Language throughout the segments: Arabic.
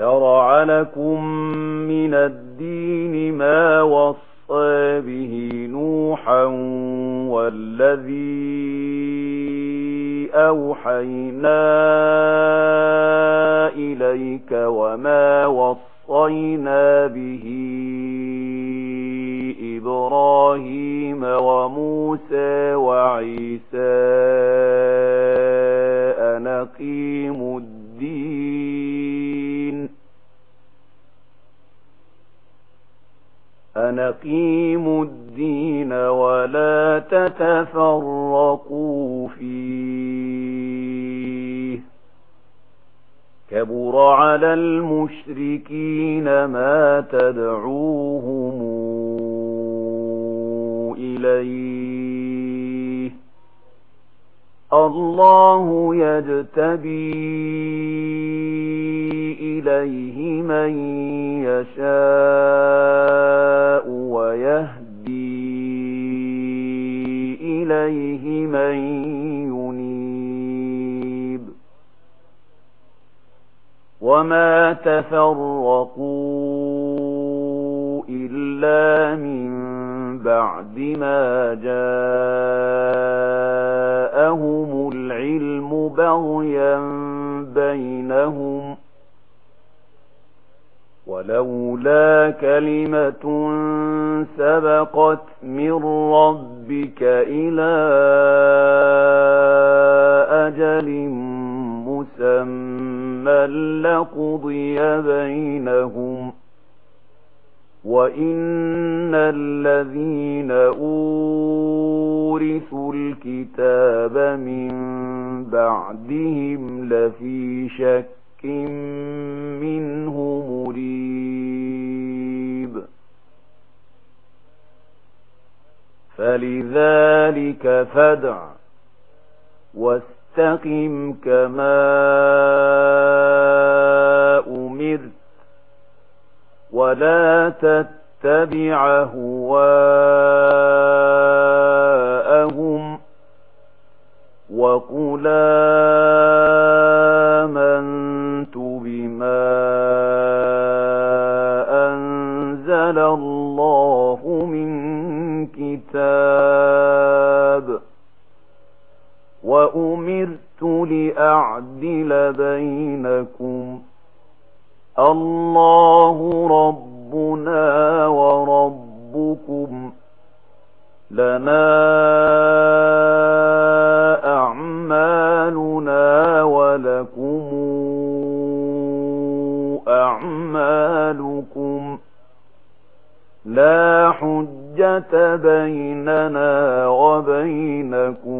شرع لكم من الدين ما وصى به نوحا والذي أوحينا إليك وما وصينا به إبراهيم وموسى وعيسى أنقيم الدين نَقِيمُ الدين ولا تتفرقوا فيه. كبر على المشركين ما تدعوهم إليه. الله يجتبي إليه من يشاء. ويهدي إليه من ينيب وما تفرقوا إلا من بعد ما جاءهم العلم بغيا بينهم ولولا كلمة سبقت من ربك إلى أجل مسمى لقضي بينهم وَإِنَّ الَّذِينَ أُورِثُوا الْكِتَابَ مِنْ بَعْدِهِمْ لَفِي شَكٍّ مِنْهُ مريد فلذلك فدع واستقم كما أمرت ولا تتبع هواءهم وقل آمين الله ربنا وربكم لنا أعمالنا ولكم أعمالكم لا حجة بيننا وبينكم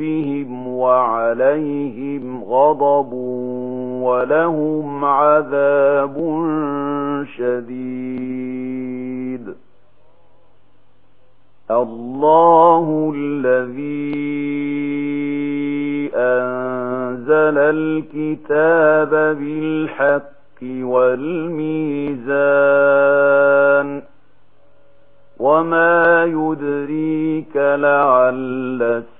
بهم وعليهم غضب ولهم عذاب شديد الله الذي أنزل الكتاب بالحق والميزان وما يدريك لعل السبيل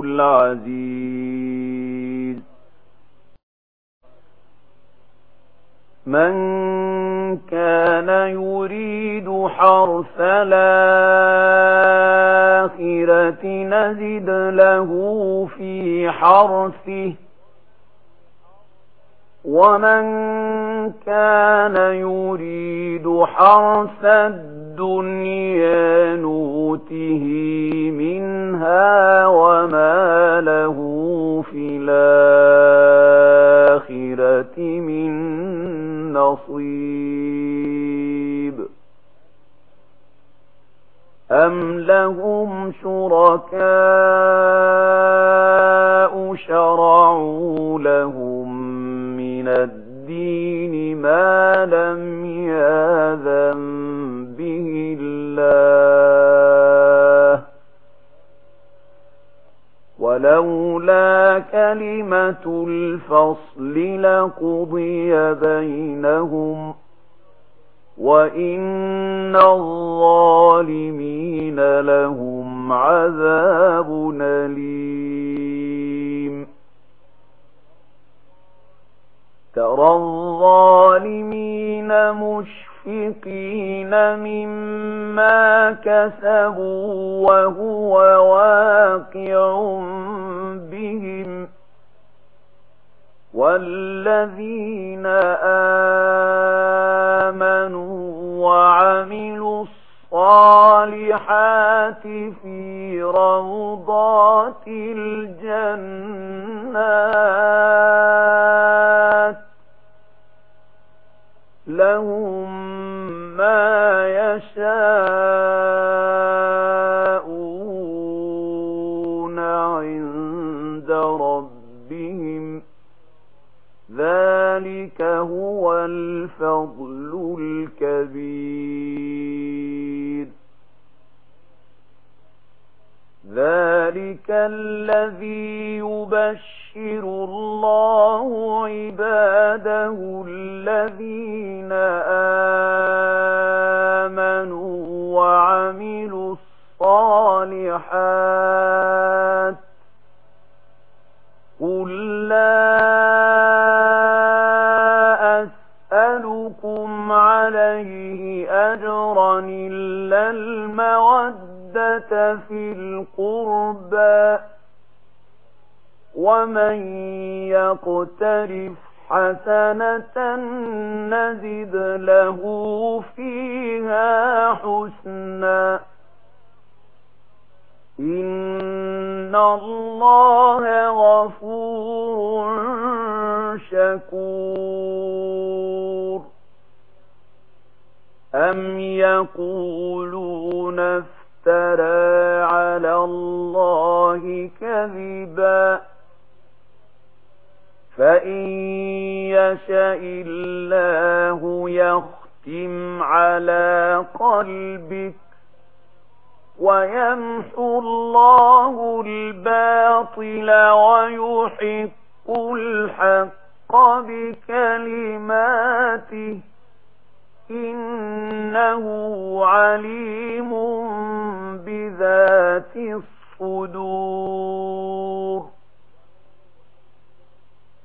العزيز. من كان يريد حرث الآخرة نزد له في حرثه. ومن كان يريد حرث الدنيا الدنيا نوته منها وما له في الآخرة من نصيب. أم لهم شركاء شرعوا لهم من الدين ما لم يذن ولولا كلمة الفصل لقضي بينهم وإن الظالمين لهم عذاب أليم. ترى الظالمين مشركين مشفقين مما كسبوا وهو واقع بهم والذين آمنوا يشاءون عند ربهم. ذلك هو الفضل الكبير. ذلك الذي يبشر الله عباده الذين آمنوا وعملوا الصالحات قل لا أسألكم عليه أجرا إلا المودة في القربى ومن يقترف حسنة نزد له فيها حسنا. إن الله غفور شكور. أم يقولون افترى على الله كذباً؟ فإن يشاء الله يختم على قلبك ويمحو الله الباطل ويحق الحق بكلماته إنه عليم بذات الصدور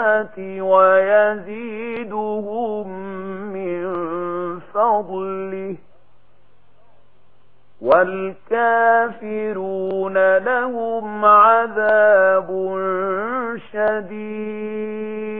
الحسنات ويزيدهم من فضله والكافرون لهم عذاب شديد